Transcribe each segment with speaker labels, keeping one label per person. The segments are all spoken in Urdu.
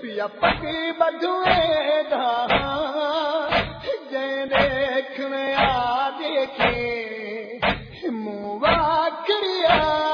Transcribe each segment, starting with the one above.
Speaker 1: پیا پتی بدوے دا جے دیکھنے آ دیکھے منہ واکڑیا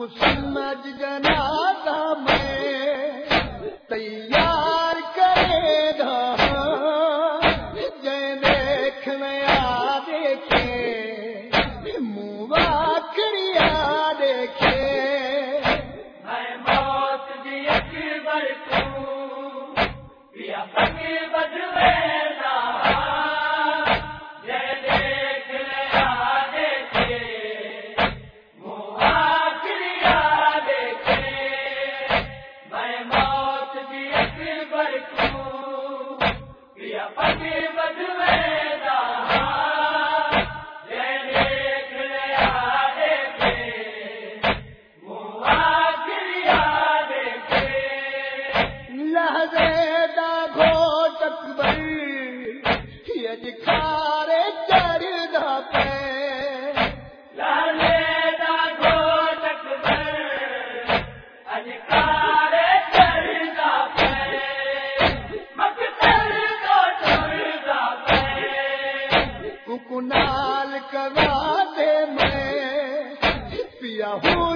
Speaker 1: کچھ سمجھ جنا میں تیار کنال کرا دے میں پیا ہوں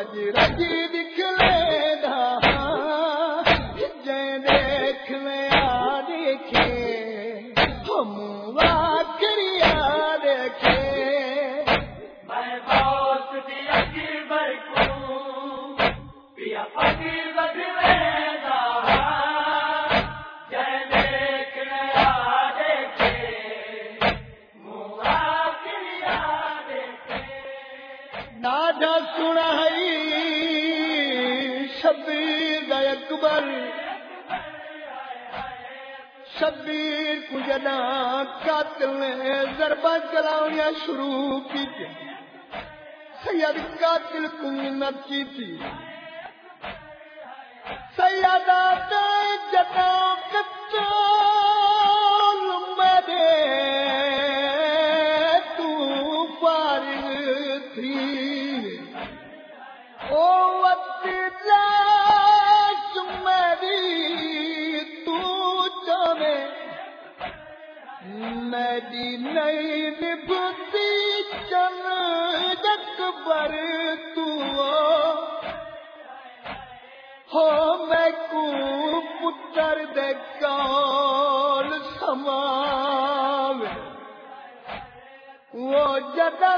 Speaker 1: رج رج دکھلے دا جے ہم واکریا دیکھے۔
Speaker 2: میں بہت
Speaker 1: شبیر کو قاتل نے ضربہ چلاؤنیا شروع کی تھی۔ سید قاتل کو منت کی تھی۔ سیدہ جتا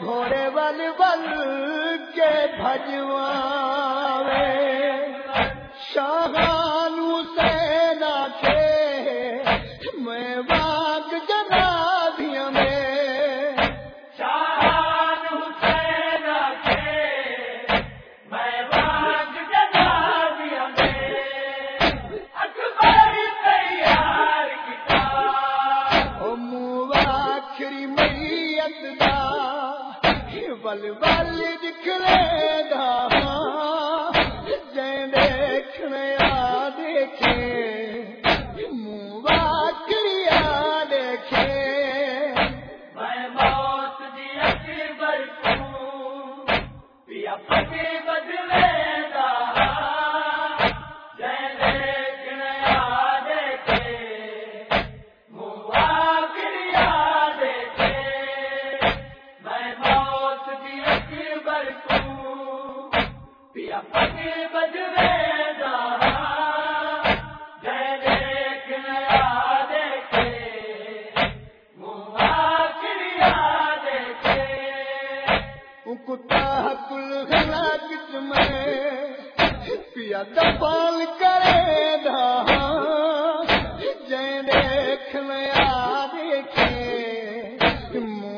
Speaker 1: گھوڑے بل بل کے بھجواں شاہ کہ